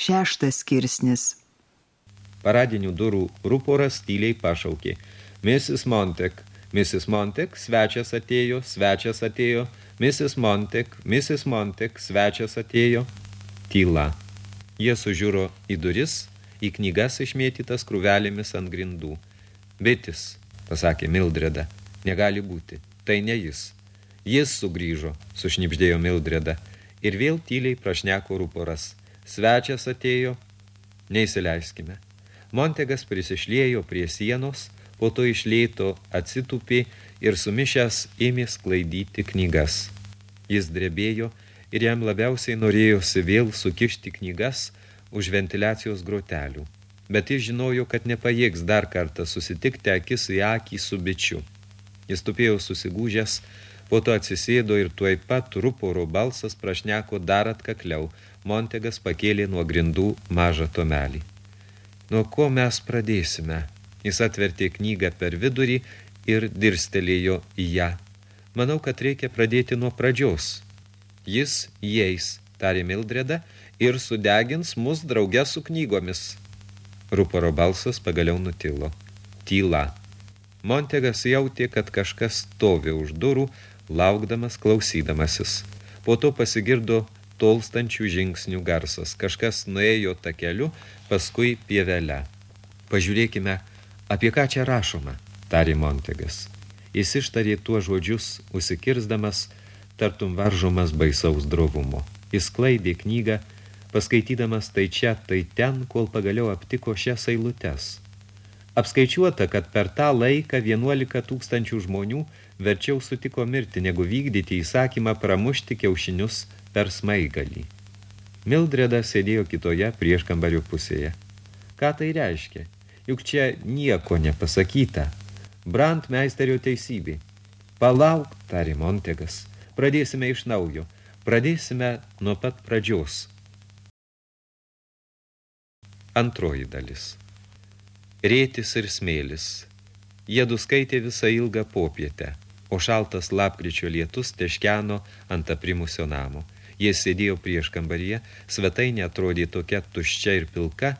Šeštas skirsnis. Paradinių durų ruporas tyliai pašaukė. Mrs. Montek, Mrs. Montek, svečias atėjo, svečias atėjo, Mrs. Montek, Mrs. Montek, svečias atėjo. Tyla. Jie sužiūro į duris, į knygas išmėtytas krūvelėmis ant grindų. Bitis, pasakė Mildreda, negali būti, tai ne jis. Jis sugrįžo, sušnipždėjo Mildreda, ir vėl tyliai prašneko ruporas. Svečias atėjo, neįsileiskime. Montegas prisišlėjo prie sienos, po to išlėto atsitupė ir sumišęs ėmė sklaidyti knygas. Jis drebėjo ir jam labiausiai norėjosi vėl sukišti knygas už ventiliacijos grotelių. Bet jis žinojo, kad nepajėgs dar kartą susitikti akis į akį su bičiu. Jis tupėjo susigūžęs, Po to atsisėdo ir tuoj pat ruporo balsas prašneko dar atkakliau. Montegas pakėlė nuo grindų mažą tomelį. Nuo ko mes pradėsime? Jis atvertė knygą per vidurį ir dirstelėjo į ją. Manau, kad reikia pradėti nuo pradžios. Jis įeis, tarė Mildreda, ir sudegins mus drauge su knygomis. Ruporo balsas pagaliau nutilo. Tyla. Montegas jautė, kad kažkas stovi už durų, laukdamas klausydamasis. Po to pasigirdo tolstančių žingsnių garsas. Kažkas nuėjo takeliu, paskui pievelę. Pažiūrėkime, apie ką čia rašoma, tarė Montegas. Jis ištarė tuo žodžius, užsikirsdamas, tartum varžomas baisaus drovumo. Jis klaidė knygą, paskaitydamas tai čia, tai ten, kol pagaliau aptiko šias eilutes. Apskaičiuota, kad per tą laiką 11 tūkstančių žmonių verčiau sutiko mirti, negu vykdyti įsakymą pramušti kiaušinius per smaigalį. Mildreda sėdėjo kitoje prieškambario pusėje. Ką tai reiškia? Juk čia nieko nepasakyta. Brant meisterio teisybė. Palauk, tarė Montegas. Pradėsime iš naujo. Pradėsime nuo pat pradžios. Antroji dalis. Rėtis ir smėlis. Jiedu skaitė visą ilgą popietę, o šaltas lapkričio lietus teškeno ant aprimusio namo. Jie sėdėjo prieš kambaryje, svetainė atrodė tokia tuščia ir pilka,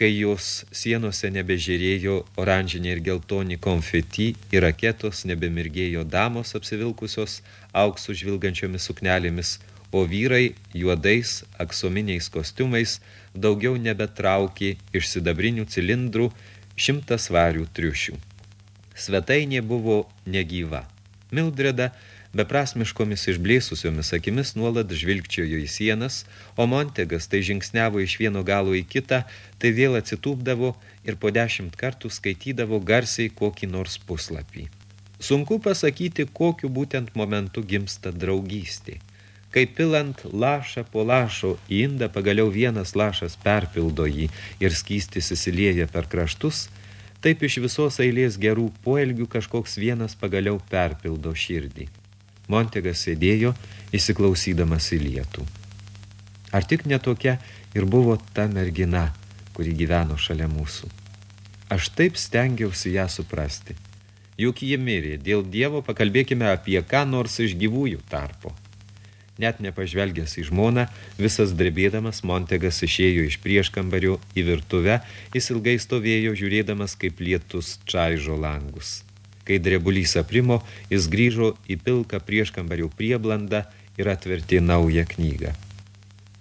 kai jos sienose nebežiūrėjo oranžinė ir geltoni konfeti ir raketos nebemirgėjo damos apsivilkusios auksų žvilgančiomis suknelėmis, o vyrai juodais aksominiais kostiumais daugiau nebetraukė iš sidabrinių cilindrų šimtas svarių triušių. Svetainė buvo negyva. Mildreda beprasmiškomis išblėsusiomis akimis nuolat žvilgčiojo į sienas, o Montegas tai žingsniavo iš vieno galo į kitą, tai vėl atsitūpdavo ir po dešimt kartų skaitydavo garsiai kokį nors puslapį. Sunku pasakyti, kokiu būtent momentu gimsta draugystė. Kai pilant lašą po lašo į indą pagaliau vienas lašas perpildo jį ir skystis įsilieja per kraštus, taip iš visos eilės gerų poelgių kažkoks vienas pagaliau perpildo širdį. Montegas sėdėjo, įsiklausydamas į lietų. Ar tik netokia ir buvo ta mergina, kuri gyveno šalia mūsų. Aš taip stengiausi ją suprasti. Juk ji mirė, dėl Dievo pakalbėkime apie ką nors iš gyvųjų tarpo. Net nepažvelgęs į žmoną, visas drebėdamas Montegas išėjo iš prieškambario į virtuvę, jis ilgai stovėjo žiūrėdamas, kaip lietus čaižo langus. Kai drebulys aprimo, jis grįžo į pilką prieškambario prieblandą ir atvertė naują knygą.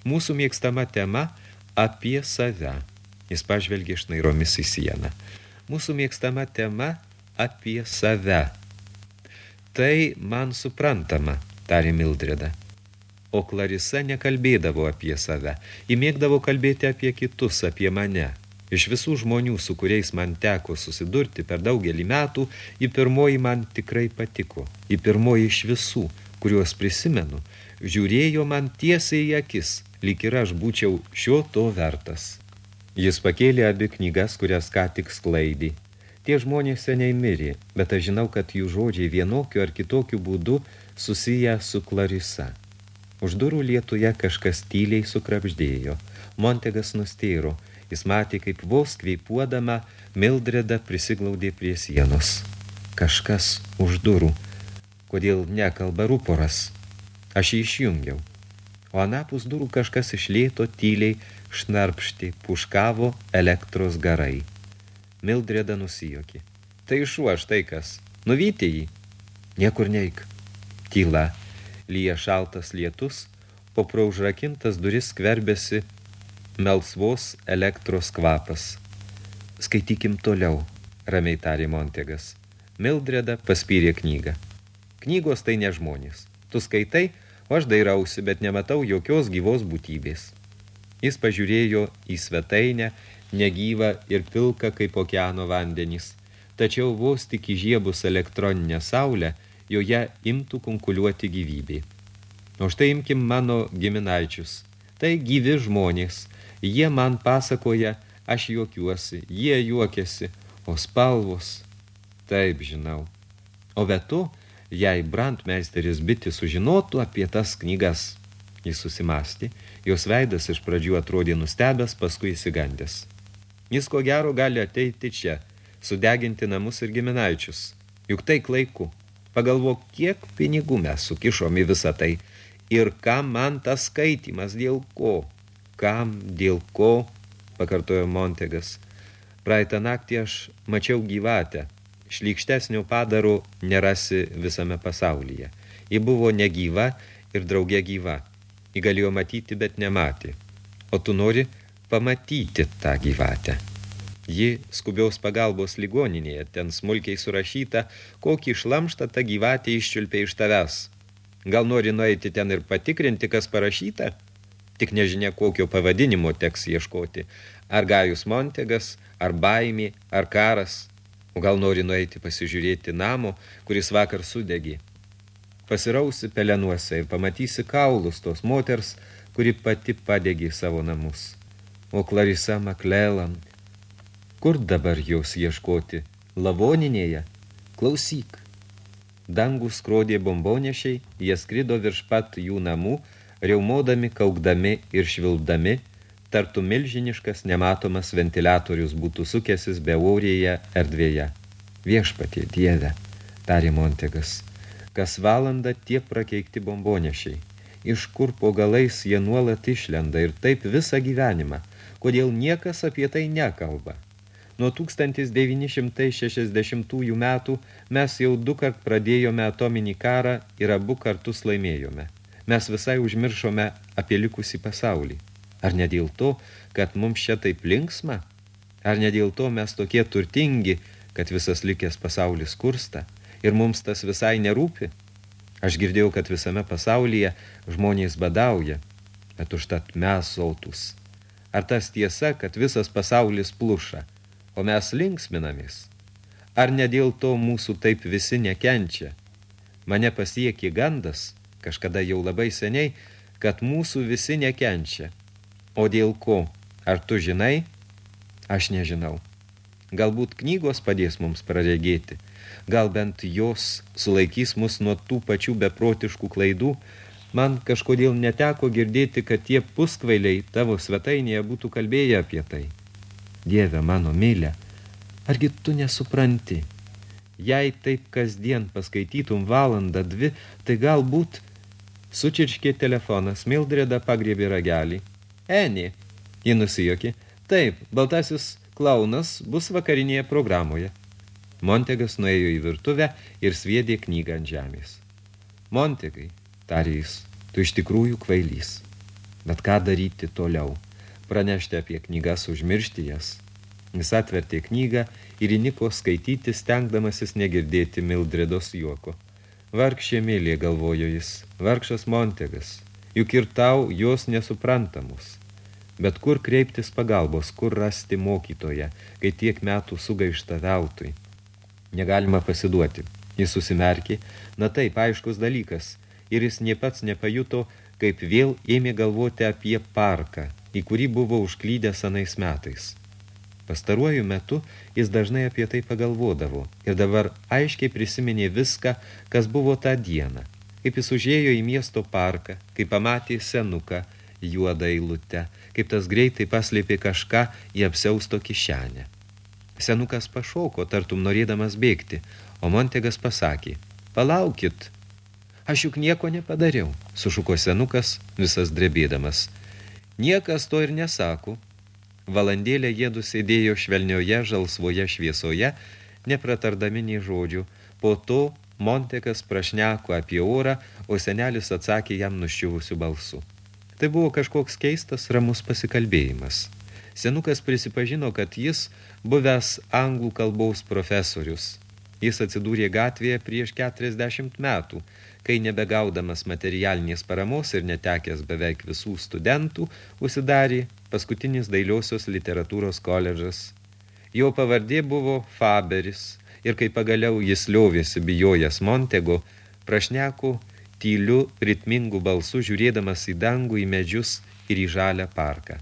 Mūsų mėgstama tema apie save. Jis pažvelgė šnairomis į sieną. Mūsų mėgstama tema apie save. Tai man suprantama, tarė Mildreda o Klarisa nekalbėdavo apie save. Įmėgdavo kalbėti apie kitus, apie mane. Iš visų žmonių, su kuriais man teko susidurti per daugelį metų, į pirmoji man tikrai patiko. Į pirmoji iš visų, kuriuos prisimenu, žiūrėjo man tiesiai į akis, lyg ir aš būčiau šio to vertas. Jis pakėlė abi knygas, kurias ką tik sklaidė. Tie žmonės seniai mirė, bet aš žinau, kad jų žodžiai vienokiu ar kitokiu būdu susiję su Klarisa. Už durų lietuje kažkas tyliai sukrapždėjo. Montegas nusteiro. Jis matė, kaip vos kveipuodama Mildreda prisiglaudė prie sienos. Kažkas už durų. Kodėl nekalba ruporas? Aš jį išjungiau. O anapus durų kažkas iš lėto tyliai šnarpšti, puškavo elektros garai. Mildreda nusijokė. Tai šuo, štai kas. Nuvyti jį. Niekur neik. Tyla. Lyja šaltas lietus, po praužrakintas duris skverbėsi melsvos elektros kvapas. Skaitykim toliau, ramiai tarė Montegas. Mildreda paspyrė knygą. Knygos tai ne žmonės. Tu skaitai, o aš dairausi, bet nematau jokios gyvos būtybės. Jis pažiūrėjo į svetainę, negyvą ir pilką kaip okeano vandenys. Tačiau vos tik įžiebus elektroninę saulę, joje imtų kunkuliuoti gyvybė. O štai imkim mano giminaičius. Tai gyvi žmonės. Jie man pasakoja, aš juokiuosi, jie juokiasi, o spalvos. Taip, žinau. O be to, jei brandmeisteris biti sužinotų apie tas knygas, jis susimasti, jos veidas iš pradžių atrodė nustebęs, paskui įsigandęs. Jis ko gero gali ateiti čia, sudeginti namus ir giminaičius. Juk tai klaiku. Pagalvok, kiek pinigų mes sukišom į visą tai. Ir kam man tas skaitimas, dėl ko? Kam, dėl ko? Pakartojo Montegas. Praeitą naktį aš mačiau gyvatę. Šlykštesnio padaro nerasi visame pasaulyje. Ji buvo negyva ir draugė gyva. Ji galėjo matyti, bet nematė. O tu nori pamatyti tą gyvatę. Ji skubiaus pagalbos ligoninėje, ten smulkiai surašyta, kokį šlamštą tą gyvatę iščiulpė iš tavęs. Gal nori nueiti ten ir patikrinti, kas parašyta? Tik nežinia, kokio pavadinimo teks ieškoti. Ar Gajus Montegas, ar baimė, ar karas. O gal nori nueiti pasižiūrėti namo, kuris vakar sudegė. Pasirausi pelenuose ir pamatysi kaulus tos moters, kuri pati padegė savo namus o Clarisa McLelland. Kur dabar jos ieškoti? Lavoninėje? Klausyk. Dangų skrodė bombonešiai, jie skrido virš pat jų namų, reumodami, kaukdami ir švilpdami, tartų milžiniškas nematomas ventiliatorius būtų sukęsis beaurėje erdvėje. Viešpatie dieve, tarė Montegas, kas valandą tie prakeikti bombonešiai. Iš kur po galais jie nuolat išlenda ir taip visą gyvenimą – kodėl niekas apie tai nekalba. Nuo 1960 metų mes jau du kart pradėjome atominį karą ir abu kartus laimėjome. Mes visai užmiršome apie likusį pasaulį. Ar ne dėl to, kad mums čia taip linksma? Ar ne dėl to mes tokie turtingi, kad visas likęs pasaulis kursta ir mums tas visai nerūpi? Aš girdėjau, kad visame pasaulyje žmonės badauja, bet užtat mes sautus. Ar tas tiesa, kad visas pasaulis pluša, o mes linksminamės? Ar ne dėl to mūsų taip visi nekenčia? Mane pasiekė gandas, kažkada jau labai seniai, kad mūsų visi nekenčia. O dėl ko? Ar tu žinai? Aš nežinau. Galbūt knygos padės mums praregėti. Gal bent jos sulaikys mus nuo tų pačių beprotiškų klaidų, Man kažkodėl neteko girdėti, kad tie puskvailiai tavo svetainėje būtų kalbėję apie tai. Dieve mano mylė, argi tu nesupranti? Jei taip kasdien paskaitytum valandą dvi, tai galbūt sučirškė telefonas, Mildreda pagriebė ragelį. Eni, ji nusijokė. Taip, baltasis klaunas bus vakarinėje programoje. Montegas nuėjo į virtuvę ir sviedė knygą ant žemės. Montegai, tarė jis, tu iš tikrųjų kvailys. Bet ką daryti toliau? Pranešti apie knygas, užmiršti jas. Jis atvertė knygą ir įniko skaityti, stengdamasis negirdėti Mildredos juoko. Vargšė mėlė, galvojo jis, vargšas Montegas, juk ir tau jos nesuprantamus. Bet kur kreiptis pagalbos, kur rasti mokytoje, kai tiek metų sugaišta veltui? Negalima pasiduoti. Jis susimerkė, na taip, aiškus dalykas – ir jis nie pats nepajuto, kaip vėl ėmė galvoti apie parką, į kurį buvo užklydęs anais metais. Pastaruoju metu jis dažnai apie tai pagalvodavo ir dabar aiškiai prisiminė viską, kas buvo tą dieną, kaip jis užėjo į miesto parką, kaip pamatė senuką, juodą eilutę, kaip tas greitai paslėpė kažką į apsiausto kišenę. Senukas pašoko, tartum norėdamas bėgti, o Montegas pasakė, palaukit, Aš juk nieko nepadariau, sušuko senukas, visas drebėdamas. Niekas to ir nesako. Valandėlę jėdu sėdėjo švelnioje žalsvoje šviesoje, nepratardami nei žodžių. Po to Montekas prašneko apie orą, o senelis atsakė jam nuščiuvusiu balsu. Tai buvo kažkoks keistas ramus pasikalbėjimas. Senukas prisipažino, kad jis buvęs anglų kalbaus profesorius. Jis atsidūrė gatvėje prieš 40 metų, kai nebegaudamas materialinės paramos ir netekęs beveik visų studentų, užsidarė paskutinis dailiosios literatūros koledžas. Jo pavardė buvo Faberis – ir kai pagaliau jis liovėsi bijojęs Montego, prašneko tyliu, ritmingu balsu, žiūrėdamas į dangų, į medžius ir į žalę parką.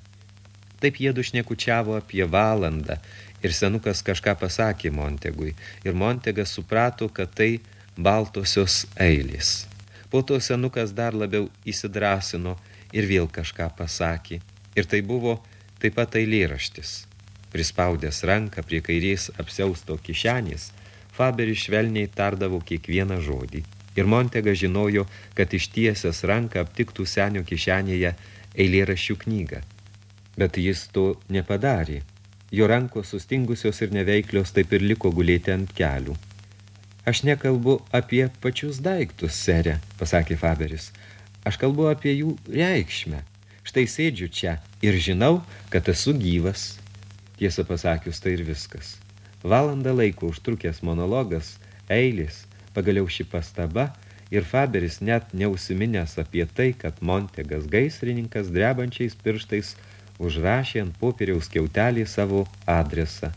Taip jie dušnekučiavo apie valandą ir senukas kažką pasakė Montegui ir Montegas suprato, kad tai baltosios eilės. Po to senukas dar labiau įsidrasino ir vėl kažką pasakė. Ir tai buvo taip pat eilėraštis. Prispaudęs ranką prie kairės apsiausto kišenės, Faberis švelniai tardavo kiekvieną žodį. Ir Montega žinojo, kad ištiesęs ranką aptiktų senio kišenėje eilėraščių knygą. Bet jis to nepadarė. Jo rankos sustingusios ir neveiklios taip ir liko gulėti ant kelių. Aš nekalbu apie pačius daiktus, serė, pasakė Faberis. Aš kalbu apie jų reikšmę. Štai sėdžiu čia ir žinau, kad esu gyvas. Tiesą pasakius, tai ir viskas. Valandą laiko užtrukęs monologas, eilis, pagaliau ši pastaba ir Faberis net neusiminęs apie tai, kad Montegas gaisrininkas drebančiais pirštais užrašė ant popieriaus kiautelį savo adresą.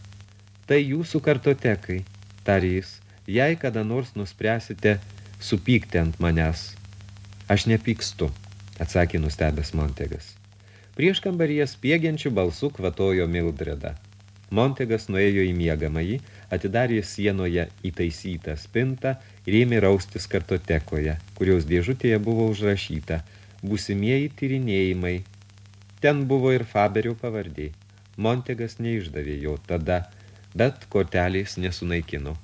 Tai jūsų kartotekai, tarys, jei kada nors nuspręsite supykti ant manęs. Aš nepykstu, atsakė nustebęs Montegas. Prieš kambaryje spiegiančių balsų kvatojo Mildreda. Montegas nuėjo į miegamąjį, atidarė sienoje įtaisytą spintą ir ėmė raustis kartotekoje, kurios dėžutėje buvo užrašyta būsimieji tyrinėjimai. Ten buvo ir Faberio pavardė. Montegas neišdavė jo tada, bet kortelės nesunaikino.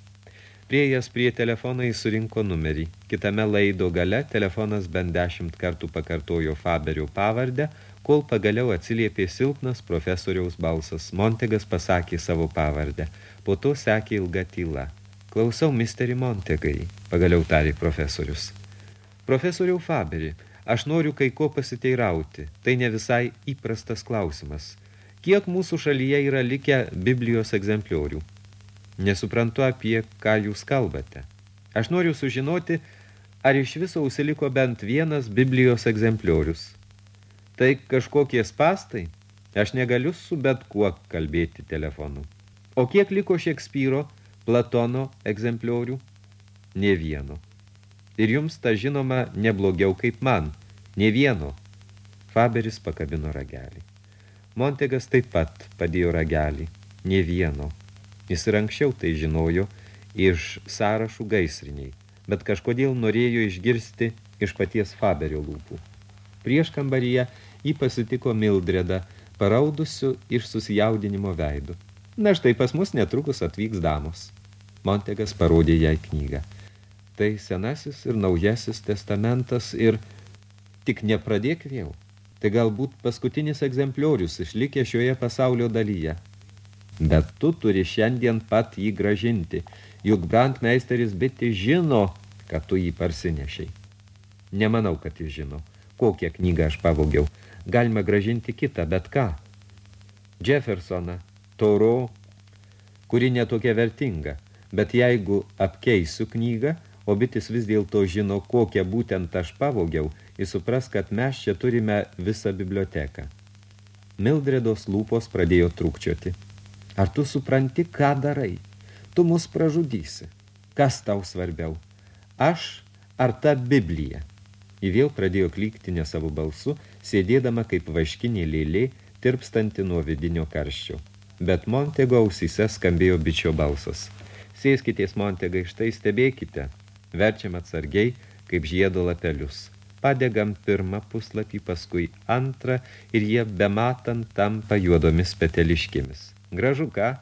Priejas prie telefoną jis surinko numerį. Kitame laido gale telefonas bent dešimt kartų pakartojo Faberio pavardę, kol pagaliau atsiliepė silpnas profesoriaus balsas. Montegas pasakė savo pavardę. Po to sekė ilga tyla. Klausau, misteri Montegai, pagaliau tarė profesorius. Profesoriau Faberi, aš noriu kai ko pasiteirauti. Tai ne visai įprastas klausimas. Kiek mūsų šalyje yra likę Biblijos egzempliorių? Nesuprantu, apie ką jūs kalbate. Aš noriu sužinoti, ar iš viso užsiliko bent vienas Biblijos egzempliorius. Tai kažkokie spastai? Aš negaliu su bet kuo kalbėti telefonu. O kiek liko Šekspyro, Platono egzempliorių? Ne vieno. Ir jums ta žinoma neblogiau kaip man. Ne vieno. Faberis pakabino ragelį. Montegas taip pat padėjo ragelį. Ne vieno. Jis ir anksčiau tai žinojo iš sąrašų gaisriniai, bet kažkodėl norėjo išgirsti iš paties Faberio lūpų. Prieš kambaryje jį pasitiko Mildredą, paraudusiu iš susijaudinimo veidu. Na štai pas mus netrukus atvyks damos. Montegas parodė jai knygą. Tai senasis ir naujasis testamentas ir tik nepradėk vėl. Tai galbūt paskutinis egzempliorius išlikė šioje pasaulio dalyje. Bet tu turi šiandien pat jį gražinti, juk brandmeisteris biti žino, kad tu jį parsinešiai. Nemanau, kad jis žino kokią knygą aš pavogiau. Galima gražinti kitą, bet ką. Jeffersoną, Toro, kuri netokia vertinga, bet jeigu apkeisiu knygą, o bitis vis dėlto žino, kokią būtent aš pavogiau, jis supras, kad mes čia turime visą biblioteką. Mildredos lūpos pradėjo trūkčioti. Ar tu supranti, ką darai? Tu mus pražudysi. Kas tau svarbiau? Aš ar ta Biblija? Ji vėl pradėjo klykti ne savo balsu, sėdėdama kaip vaškinė lėlė, tirpstanti nuo vidinio karščio. Bet Montego ausyse skambėjo bičio balsas. Sėskitės, Montegai, štai stebėkite. Verčiam atsargiai, kaip žiedo lapelius. Padegam pirmą puslapį, paskui antrą ir jie bematant tampa juodomis peteliškėmis. Gražu ką?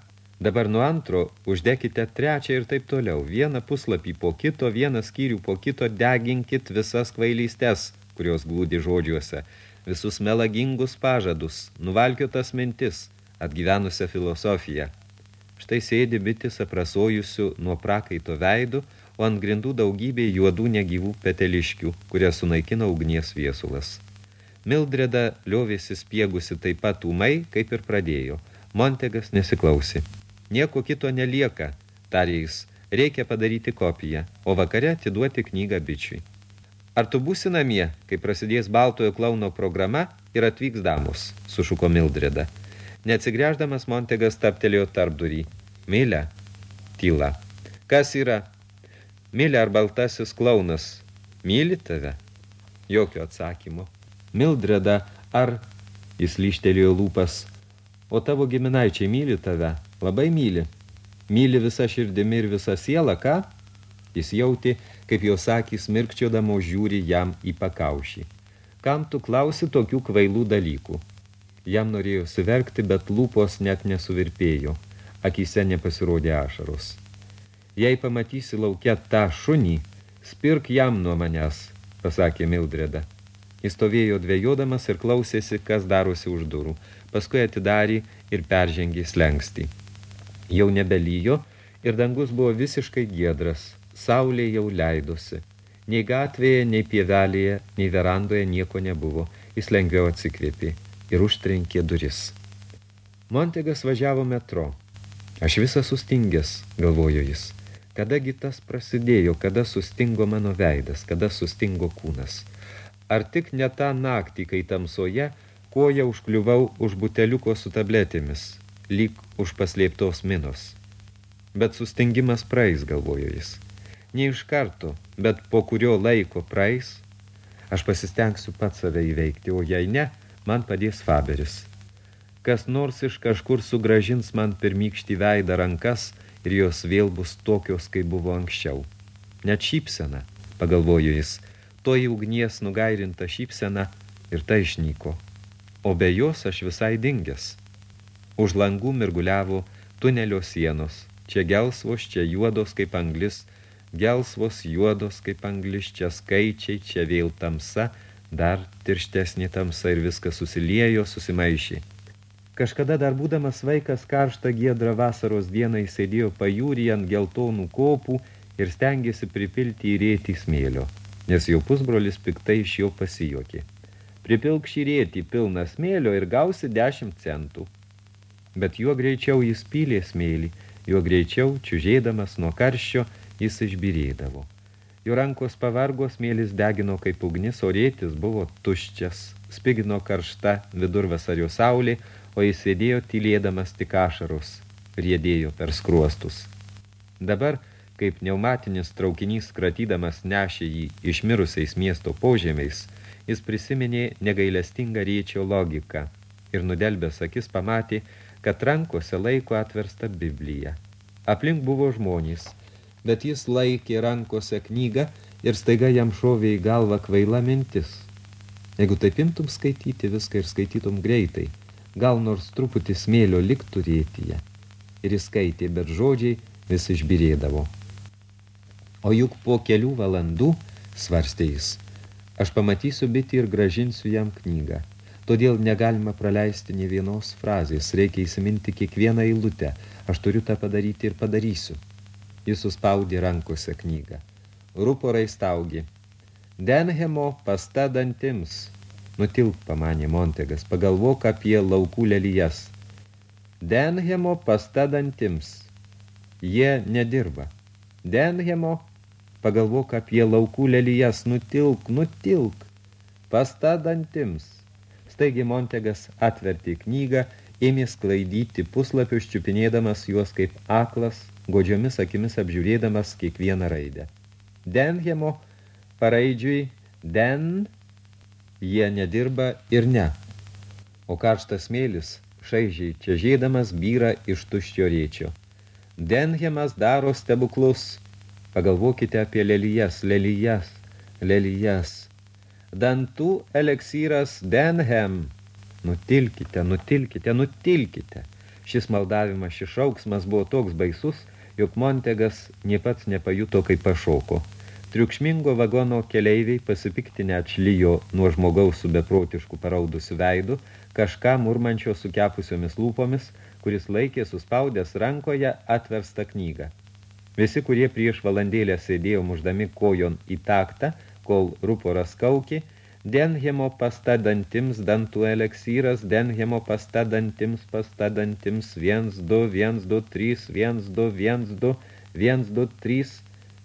Dabar nuo antro uždekite trečią ir taip toliau. Vieną puslapį po kito, vieną skyrių po kito deginkit visas kvailystes, kurios glūdi žodžiuose. visus melagingus pažadus, nuvalkiotas mintis, atgyvenusią filosofiją. Štai sėdi bitis aprasojusių nuo prakaito veidų, o ant grindų daugybė juodų negyvų peteliškių, kurie sunaikina ugnies viesulas. Mildreda liovėsi spiegusi taip pat ūmai, kaip ir pradėjo. Montegas nesiklausė. Nieko kito nelieka, tarė jis, reikia padaryti kopiją, o vakare atiduoti knygą bičiui. Ar tu būsi namie, kai prasidės baltojo klauno programa ir atvyks damos, sušuko Mildreda. Neatsigręždamas Montegas taptelėjo tarp durį. Milė, tyla. Kas yra? Milė ar baltasis klaunas? Myli tave? Jokio atsakymo. Mildreda, ar... Jis lyštelėjo lūpas. O tavo giminaičiai myli tave? Labai myli. Myli visą širdimi ir visą sielą, ką? Jis jauti, kaip jo sakys mirkčiodamo žiūri jam į pakaušį. Kam tu klausi tokių kvailų dalykų? Jam norėjo suverkti, bet lūpos net nesuvirpėjo. Akise nepasirodė ašaros. Jei pamatysi laukia tą šunį, spirk jam nuo manęs, pasakė Mildreda. Jis stovėjo dvėjodamas ir klausėsi, kas darosi už durų. Paskui atidarė ir peržengė slengstį. Jau nebelyjo ir dangus buvo visiškai giedras – Saulė jau leidosi. Nei gatvėje, nei pievelėje, nei verandoje nieko nebuvo. Jis lengviau atsikvėpė ir užtrenkė duris. Montegas važiavo metro. Aš visas sustingęs, galvojo jis. Kadagi tas prasidėjo, kada sustingo mano veidas, kada sustingo kūnas. Ar tik ne tą naktį, kai tamsoje, koja užkliuvau už buteliuko su tabletėmis, lyg už paslėptos minos. Bet sustingimas praeis, galvojo jis ne iš karto, bet po kurio laiko praeis, aš pasistengsiu pats save įveikti, o jei ne, man padės Faberis. Kas nors iš kažkur sugražins man pirmykštį veidą rankas ir jos vėl bus tokios, kaip buvo anksčiau. Net šypsena, pagalvojo jis, toji ugnies nugairinta šypsena ir tai išnyko. O be jos aš visai dingęs. Už langų mirguliavo tunelio sienos, čia gelsvos, čia juodos kaip anglis, gelsvos juodos kaip anglis, čia skaičiai, čia vėl tamsa, dar tirštesnė tamsa ir viskas susiliejo, susimaišė. Kažkada dar būdamas vaikas karštą giedrą vasaros dieną įsėdėjo pajūrį ant geltonų kopų ir stengėsi pripilti į rėtį smėlio, nes jau pusbrolis piktai iš jo pasijokė. Pripilk šį rėtį pilną smėlio ir gausi 10 centų. Bet juo greičiau jis pylė smėlį, juo greičiau, čiužėdamas nuo karščio, jis išbirėdavo. Jo rankos pavargo, smėlis degino kaip ugnis, o rėtis buvo tuščias, spigino karšta vidurvasario saulė, o jis sėdėjo tylėdamas tik ašaros, riedėjo per skruostus. Dabar, kaip pneumatinis traukinys kratydamas nešė jį išmirusiais miesto požemiais, jis prisiminė negailestingą riečio logiką ir nudelbęs akis pamatė, kad rankose laiko atversta Biblija. Aplink buvo žmonės – bet jis laikė rankose knygą ir staiga jam šovė į galvą kvaila mintis. Jeigu taip imtum skaityti viską ir skaitytum greitai, gal nors truputį smėlio liktų rėtyje. Ir jis skaitė, bet žodžiai vis išbirėdavo. O juk po kelių valandų, svarstė jis, aš pamatysiu bitį ir gražinsiu jam knygą. Todėl negalima praleisti ne vienos frazės, reikia įsiminti kiekvieną eilutę. Aš turiu tą padaryti ir padarysiu. Jis suspaudė rankose knygą. Ruporai staugi. Denhemo pasta dantims. Nutilk, pamanė Montegas, pagalvok apie laukų lelijas. Denhemo pasta dantims. Jie nedirba. Denhemo, pagalvok apie laukų lelijas, nutilk, nutilk. Pasta dantims. Staigi Montegas atvertė knygą, ėmė sklaidyti puslapius, čiupinėdamas juos kaip aklas, godžiomis akimis apžiūrėdamas kiekvieną raidę. Denhemo paraidžiui den jie nedirba ir ne, o karštas mėlis šaižiai čia žėdamas byra iš tuščio rėčio. Denhemas daro stebuklus. Pagalvokite apie lelijas, lelijas, lelijas. Dantų eleksyras Denhem. Nutilkite, nutilkite, nutilkite. Šis maldavimas, šis šauksmas buvo toks baisus, jog Montegas nie pats nepajuto, kaip pašoko. Triukšmingo vagono keleiviai pasipiktinę atšlyjo nuo žmogaus su beprotišku paraudusiu veidu, kažką murmančio su kepusiomis lūpomis, kuris laikė suspaudęs rankoje atverstą knygą. Visi, kurie prieš valandėlę sėdėjo muždami kojon į taktą, kol ruporas kaukė, Denhemo pasta dantims, dantų eleksyras, Denhemo pasta dantims, pasta dantims, 1, 2, 1, 2, 3, 1, 2, 1, 2, 1, 2, 3.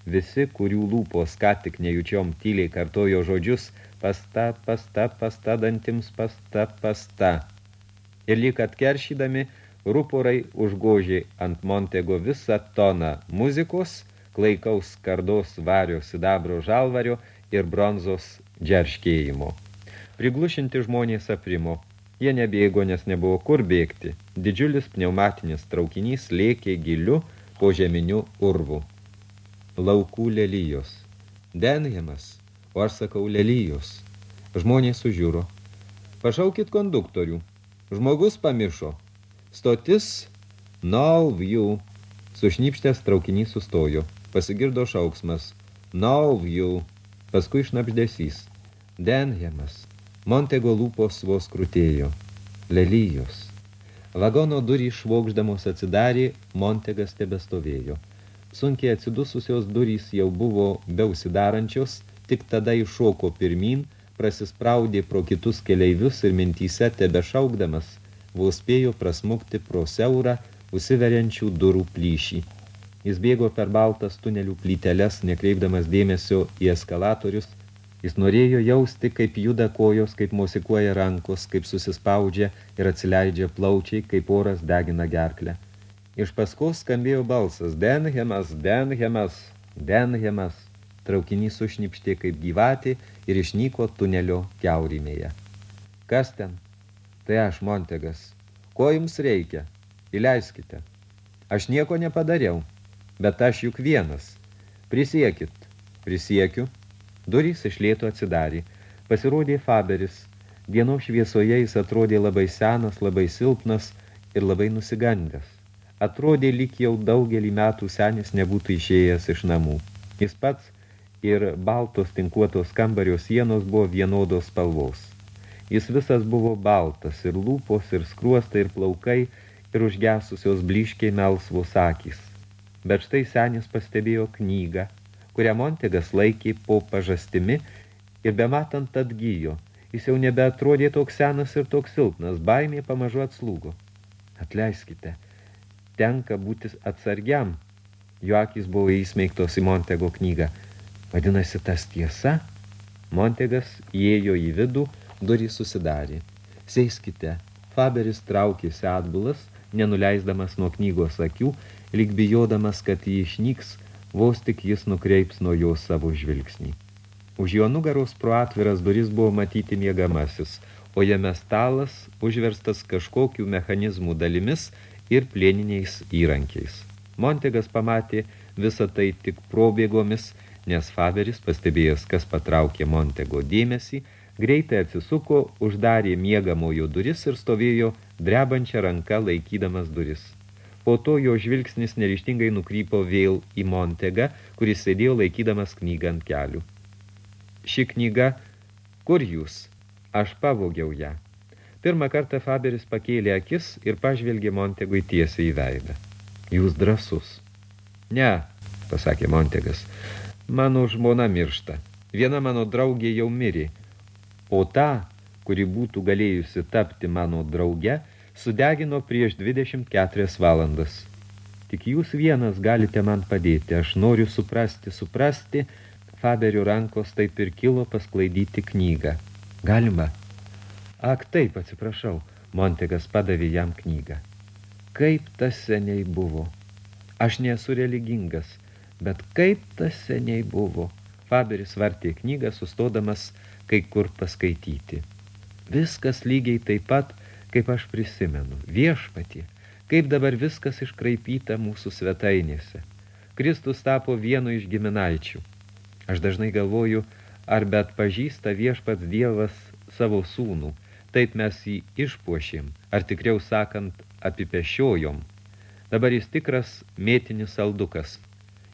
Visi, kurių lūpos ką tik nejučiom tyliai kartojo žodžius, pasta, pasta, pasta dantims, pasta, pasta. Ir lyg atkeršydami, ruporai užgožė ant Montego visą toną muzikos, klaikaus kardos vario sidabro žalvario ir bronzos džerškėjimo. Priglušinti žmonės aprimo. Jie nebėgo, nes nebuvo kur bėgti. Didžiulis pneumatinis traukinys lėkė giliu po žeminiu urvu. Laukų lelyjos. Denhemas, o aš sakau lelyjos. Žmonės sužiūro. Pašaukit konduktorių. Žmogus pamiršo. Stotis No view. Sušnipštęs traukinys sustojo. Pasigirdo šauksmas. No view. Paskui šnapždesys. Denhemas. Montego lūpos vos krutėjo. Lelyjos. Vagono durys švokždamos atsidarė, Montegas tebestovėjo. Sunkiai atsidususios durys jau buvo beusidarančios, tik tada iššoko pirmin, prasispraudė pro kitus keleivius ir mintyse tebešaukdamas, vos spėjo prasmukti pro siaurą, užsiveriančių durų plyšį. Jis bėgo per baltas tunelių plyteles, nekreipdamas dėmesio į eskalatorius, Jis norėjo jausti, kaip juda kojos, kaip mosikuoja rankos, kaip susispaudžia ir atsileidžia plaučiai, kaip oras degina gerklę. Iš paskos skambėjo balsas, Denhemas, Denhemas, Denhemas. Traukinys sušnipštė kaip gyvatė ir išnyko tunelio kiaurimėje. Kas ten? Tai aš, Montegas. Ko jums reikia? Įleiskite. Aš nieko nepadariau, bet aš juk vienas. Prisiekit. Prisiekiu. Durys iš lėto atsidarė. Pasirodė Faberis. Dienos šviesoje jis atrodė labai senas, labai silpnas ir labai nusigandęs. Atrodė, lyg jau daugelį metų senis nebūtų išėjęs iš namų. Jis pats ir baltos tinkuotos kambario sienos buvo vienodos spalvos. Jis visas buvo baltas, ir lūpos, ir skruostai, ir plaukai, ir užgesusios blyškiai melsvos akys. Bet štai senis pastebėjo knygą, kurią Montegas laikė po pažastimi ir bematant atgyjo. Jis jau nebeatrodė toks senas ir toks silpnas, baimė pamažu atslūgo. Atleiskite, tenka būti atsargiam. Jo akis buvo įsmeigtos į Montego knygą. Vadinasi, tas tiesa? Montegas įėjo į vidų, durys susidarė. Seiskite, Faberis traukėsi atbulas, nenuleisdamas nuo knygos akių, lyg bijodamas, kad jį išnyks, vos tik jis nukreips nuo jo savo žvilgsnį. Už jo nugaros pro atviras duris buvo matyti miegamasis, o jame stalas užverstas kažkokių mechanizmų dalimis ir plėniniais įrankiais. Montegas pamatė visą tai tik probėgomis, nes Faberis, pastebėjęs, kas patraukė Montego dėmesį, greitai atsisuko, uždarė miegamojo duris ir stovėjo drebančią ranką laikydamas duris. Po to jo žvilgsnis nerištingai nukrypo vėl į Montegą, kuris sėdėjo laikydamas knygą ant kelių. Ši knyga, kur jūs? Aš pavogiau ją. Pirmą kartą Faberis pakėlė akis ir pažvelgė Montegui tiesiai į veidą. Jūs drasus. Ne, pasakė Montegas, mano žmona miršta. Viena mano draugė jau mirė, o ta, kuri būtų galėjusi tapti mano drauge, sudegino prieš 24 valandas. Tik jūs vienas galite man padėti, aš noriu suprasti, suprasti, Faberio rankos taip ir kilo pasklaidyti knygą. Galima? Ak, taip, atsiprašau, Montegas padavė jam knygą. Kaip tas seniai buvo? Aš nesu religingas, bet kaip tas seniai buvo? Faberis vartė knygą, sustodamas kai kur paskaityti. Viskas lygiai taip pat, kaip aš prisimenu, viešpatį, kaip dabar viskas iškraipyta mūsų svetainėse. Kristus tapo vienu iš giminaičių. Aš dažnai galvoju, ar bet pažįsta viešpats Dievas savo sūnų, taip mes jį išpuošėm, ar tikriau sakant, apipešiojom. Dabar jis tikras mėtinis saldukas.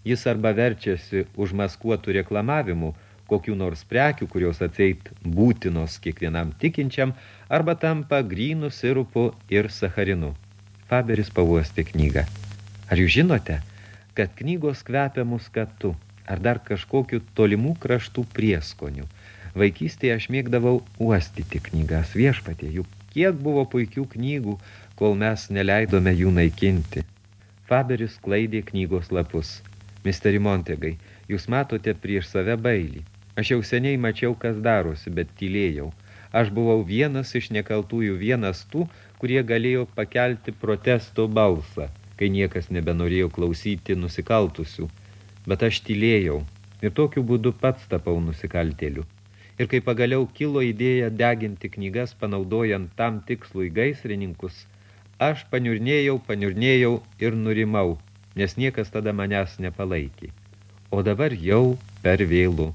Jis arba verčiasi užmaskuotų reklamavimų, kokių nors prekių, kurios atseit būtinos kiekvienam tikinčiam, arba tampa grynų sirupu ir sacharinu. Faberis pavosti knygą. Ar jūs žinote, kad knygos kvepia muskatu, ar dar kažkokiu tolimų kraštų prieskonių? Vaikystėje aš mėgdavau uostyti knygas viešpatė, juk kiek buvo puikių knygų, kol mes neleidome jų naikinti. Faberis klaidė knygos lapus. Misteri Montegai, jūs matote prieš save bailį. Aš jau seniai mačiau, kas darosi, bet tylėjau. Aš buvau vienas iš nekaltųjų, vienas tų, kurie galėjo pakelti protesto balsą, kai niekas nebenorėjo klausyti nusikaltusių. Bet aš tylėjau ir tokiu būdu pats tapau nusikaltėliu. Ir kai pagaliau kilo idėja deginti knygas, panaudojant tam tikslui gaisrininkus, aš paniurnėjau, paniurnėjau ir nurimau, nes niekas tada manęs nepalaikė. O dabar jau per vėlų.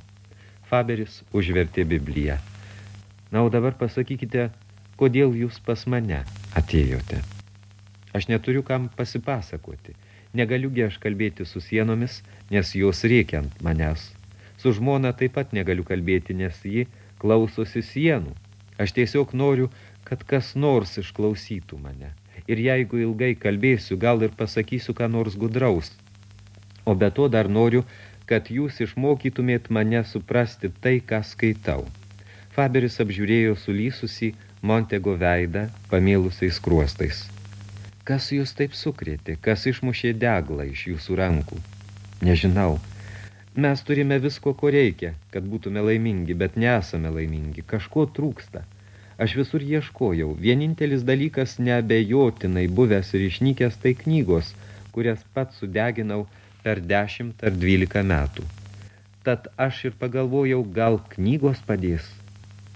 Faberis užvertė Bibliją. Na, o dabar pasakykite, kodėl jūs pas mane atėjote. Aš neturiu kam pasipasakoti. Negaliugi aš kalbėti su sienomis, nes jos reikia ant manęs. Su žmona taip pat negaliu kalbėti, nes ji klausosi sienų. Aš tiesiog noriu, kad kas nors išklausytų mane. Ir jeigu ilgai kalbėsiu, gal ir pasakysiu, ką nors gudraus. O be to dar noriu, kad jūs išmokytumėt mane suprasti tai, ką skaitau. Faberis apžiūrėjo sulysusį Montego veidą pamėlusiais kruostais. Kas jūs taip sukrėtė, kas išmušė deglą iš jūsų rankų? Nežinau. Mes turime visko, ko reikia, kad būtume laimingi, bet nesame laimingi. Kažko trūksta. Aš visur ieškojau. Vienintelis dalykas neabejotinai buvęs ir išnykęs tai knygos, kurias pats sudeginau per dešimt ar dvylika metų. Tad aš ir pagalvojau, gal knygos padės.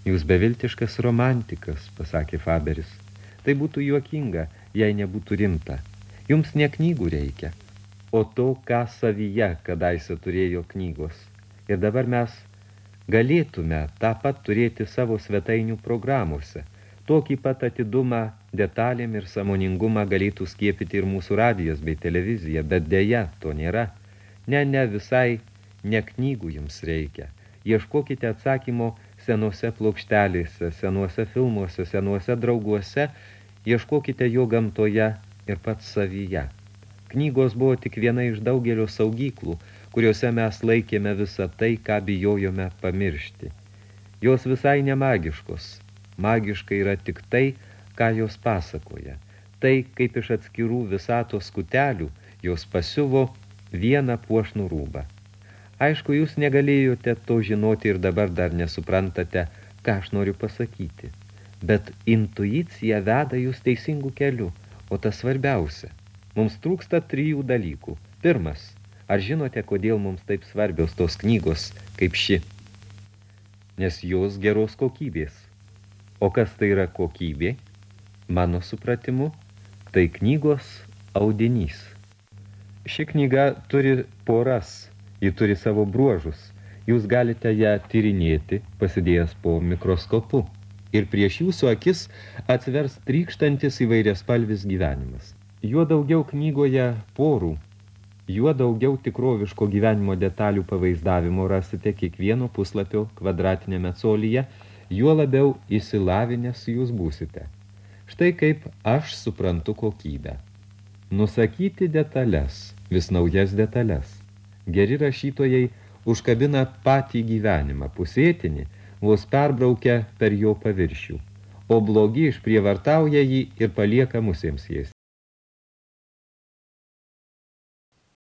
Jūs beviltiškas romantikas, pasakė Faberis. Tai būtų juokinga, jei nebūtų rimta. Jums ne knygų reikia, o to, ką savyje kadaise turėjo knygos. Ir dabar mes galėtume tą pat turėti savo svetainių programuose. Tokį pat atidumą detalėm ir samoningumą galėtų skiepyti ir mūsų radijas bei televizija, bet dėja to nėra. Ne, ne, visai ne knygų jums reikia. Ieškokite atsakymo senuose plokštelėse, senuose filmuose, senuose drauguose, ieškokite jo gamtoje ir pats savyje. Knygos buvo tik viena iš daugelio saugyklų, kuriuose mes laikėme visą tai, ką bijojome pamiršti. Jos visai nemagiškos. Magiška yra tik tai, ką jos pasakoja. Tai, kaip iš atskirų visatos skutelių, jos pasiuvo vieną puošnų rūbą. Aišku, jūs negalėjote to žinoti ir dabar dar nesuprantate, ką aš noriu pasakyti. Bet intuicija veda jūs teisingų kelių, o tas svarbiausia. Mums trūksta trijų dalykų. Pirmas, ar žinote, kodėl mums taip svarbios tos knygos kaip ši? Nes jos geros kokybės. O kas tai yra kokybė? Mano supratimu, tai knygos audinys. Ši knyga turi poras, ji turi savo bruožus. Jūs galite ją tyrinėti, pasidėjęs po mikroskopu. Ir prieš jūsų akis atsvers trykštantis įvairias palvis gyvenimas. Juo daugiau knygoje porų, juo daugiau tikroviško gyvenimo detalių pavaizdavimo rasite kiekvieno puslapio kvadratinėme colyje, juo labiau įsilavinęs jūs būsite. Štai kaip aš suprantu kokybę. Nusakyti detalės, vis naujas detalės. Geri rašytojai užkabina patį gyvenimą, pusėtinį, vos perbraukia per jo paviršių, o blogi išprievartauja jį ir palieka musėms jais.